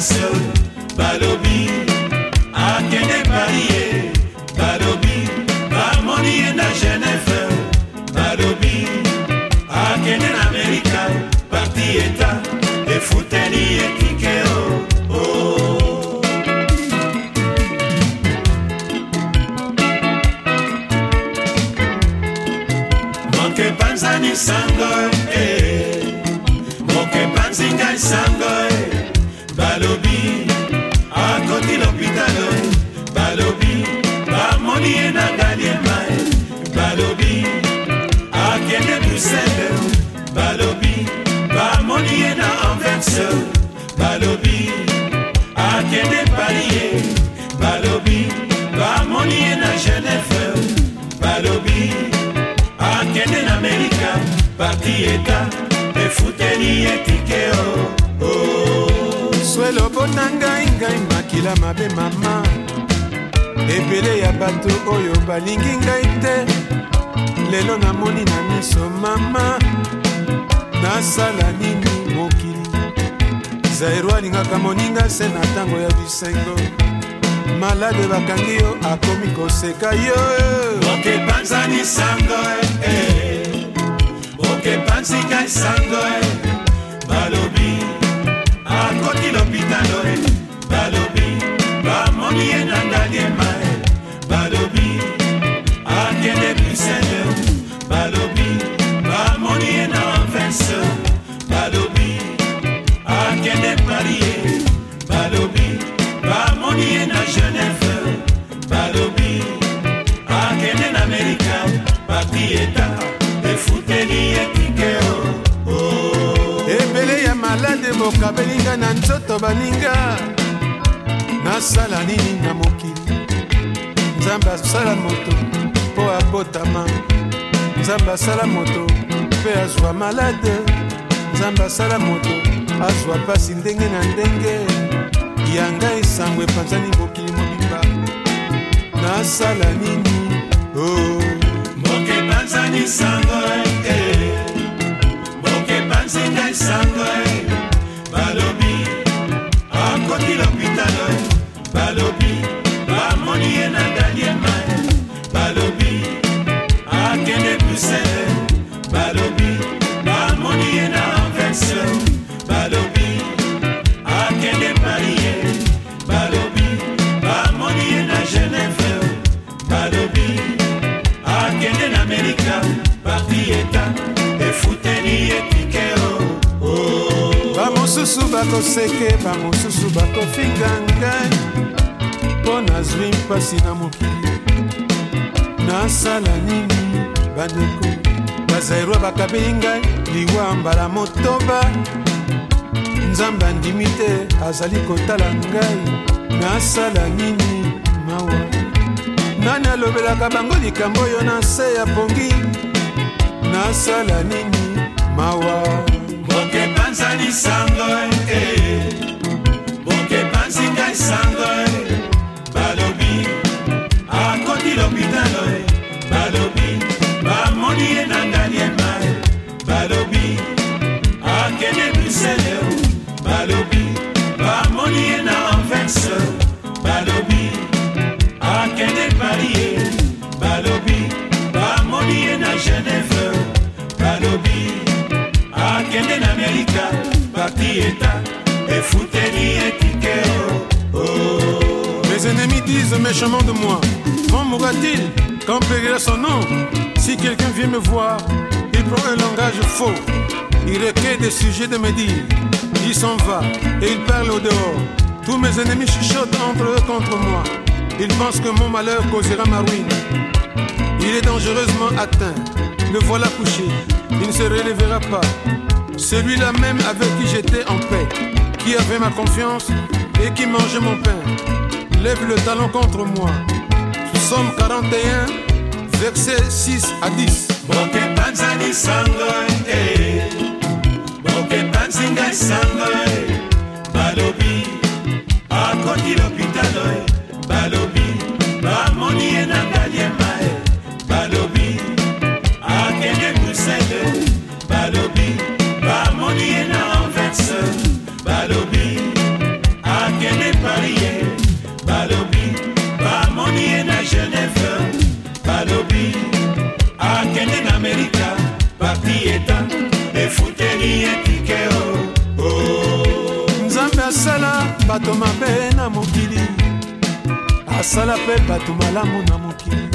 sanseo balobi akende pari ye balobi bamoni ye na geneve balobi akende na amerika parti eta efuteli ekikeo oh. manke panzani sangoe bruxelles balobi bamoni ye na anverse balobi akende parie balobi bamoni ye na genève balobi akende na amerika parti eta efuteli etikeo oh. oh. swelobo na ngai ngai makila mabe mama ebele ya bato oyo balingi ngai te lelo namoni na miso mama nasala nini mokili zairo alingaka moninga se na ntango ya bisengo malade bakangi yo akomi koseka yo okepanzanisanga bokabeli ngai na nzoto baninga nasala nini na mokili nzambe asala moto mpo abotama nzambe asala moto mpe azwa malade nzambe asala moto azwa pasi ndenge na ndenge yanga esango epanzani mokili mobimba nasala nini oh. mokepanzani sango e mokepanzi ngai sango balobi bamoni ye na galiema balobi akende brusele balobi bamoni ye na anverse balobi akende parie balobi bamoni ye na geneve balobi akende na amerika parti eta efuteli ye pikeo oh, oh. bamosusu bakoseke bamosusu bakofinga ngai mpo nazwi mpasi na mokili nasala nini bandeko bazairwa bakabeli ngai liwa mbala motoba nzambe andimi te azali kotala ngai nasala nini mawa nani alobelaka bango likambo oyo na se ya pongi nasala nini mawa bokepanzanisango e. eseleu balobi bamoni ye na anverse balobi akende pari ye balobi bamoni ye na genève balobi akende na amerika parti eta efuteli etikeo oh. mes ennemis disent méchamment de moi quand mourra-t-il quand périra son nom si quelqu'un vient me voir il prend un langage faux Il requiert des sujets de me dire. Il s'en va et il parle au dehors. Tous mes ennemis chuchotent entre eux contre moi. Ils pensent que mon malheur causera ma ruine. Il est dangereusement atteint. Le voilà couché. Il ne se relèvera pas. Celui-là même avec qui j'étais en paix, qui avait ma confiance et qui mangeait mon pain, lève le talon contre moi. Somme 41, verset 6 à 10. banzinga esanga balobi akoki lopitalo e, balobi bato mabe na mokili asala mpe bato malamu na mokili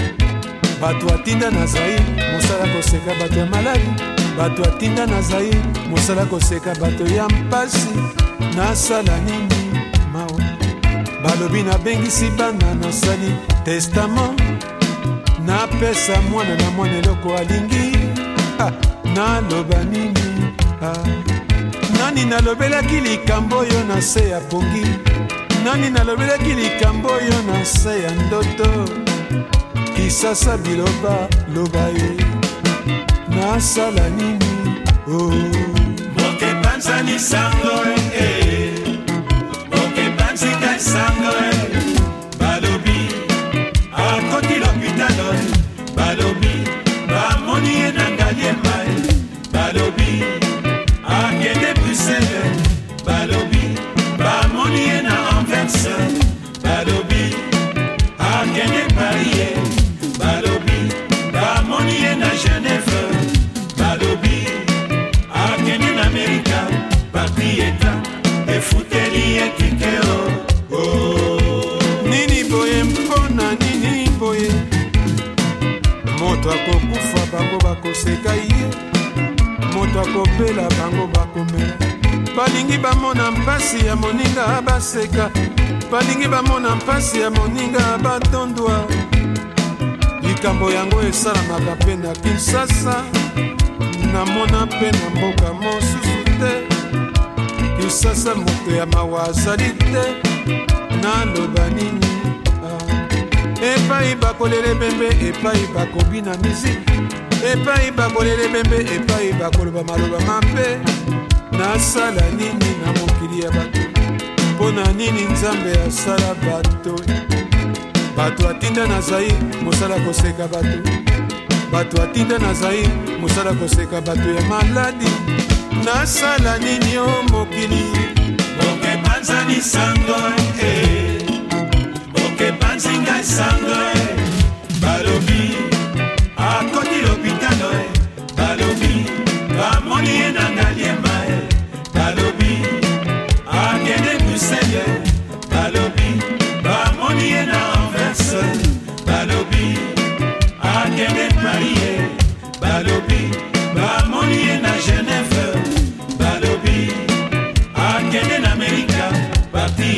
bato atinda na zair mosala koseka bato ya malali bato atinda na zair mosala koseka bato ya mpasi nasala nini mawa balobi nabengisi bana nasali testama napesa mwana na mwana eloko alingi ah, naloba nini ah. nani nalobelaki likambo oyo na se ya pongi nani nalobelaki likambo oyo na se ya ndoto kisasa biloba loba ye nasala nini o oh. bokepanzani sango e eh, eh. bokepanzika sango bamona mpasi ya moninga baseka balingi bamona mpasi ya moninga batondwa likambo yango esalamaka mpe na kinsasa namona mpe na mboka mosusu te kinsasa moto ya mawa azali te naloba nini ah. epai bakolela ebembe epai bakobina miziki epai bakolela ebembe epai bakoloba maloba mabe nasala nini na mokili ya bato mpo na nini nzambe asala bato bato atinda na zair mosala koseka bato bato atinda na zair mosala koseka bato ya maladi nasala nini o mokili okepanzanisango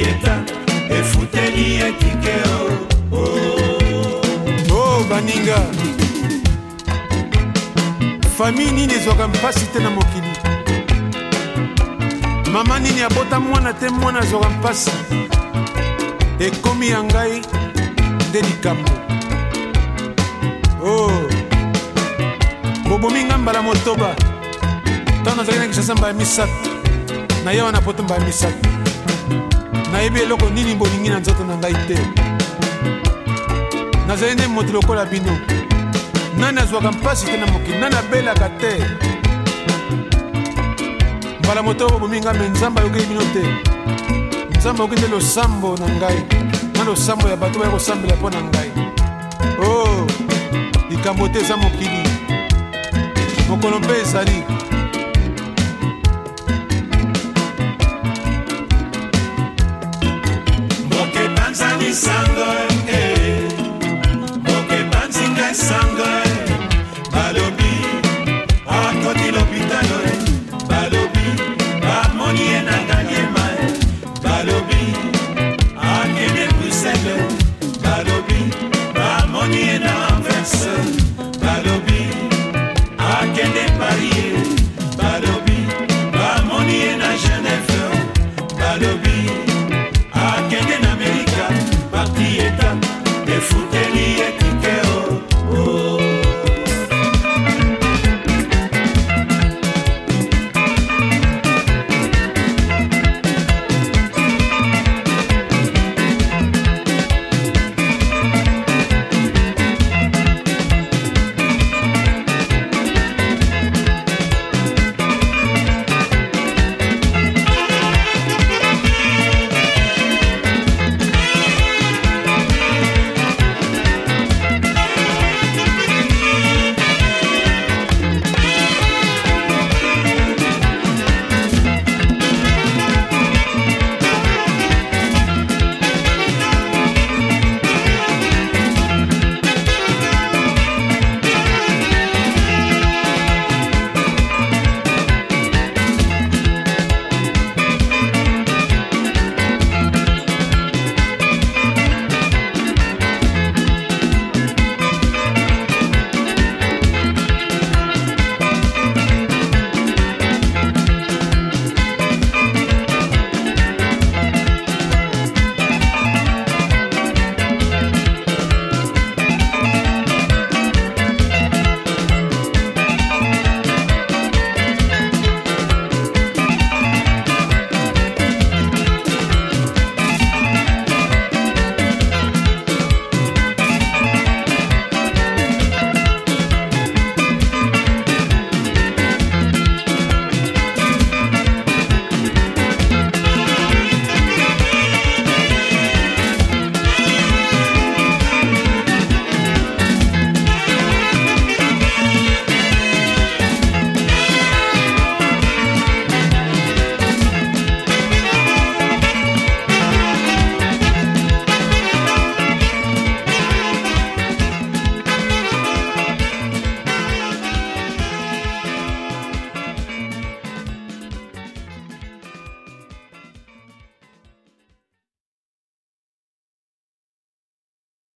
efuteli eta efuteli ekikeo o oh. oh, baninga fami nini ezwaka mpasi te na mokili mama nini abota mwana te mwana azwaka mpasi ekomi ya ngai nde likambo o oh. bobomi nga mbala motoba ntango nazalaki na kinshasa mbala misato na yawa na poto mbala misato nayebi eloko nini bolingi na nzoto na ngai te nazali nde moto lokola bino nani azwaka mpasi te na mokili nani abelaka te mbala moto oyo bobomi ngai me nzambe ayokeli bino te nzambe ayoki nde losambo na ngai na losambo ya bato baya kosambela mpo na ngai o oh! likambo te eza mokili mokolo mpe ezali pensando en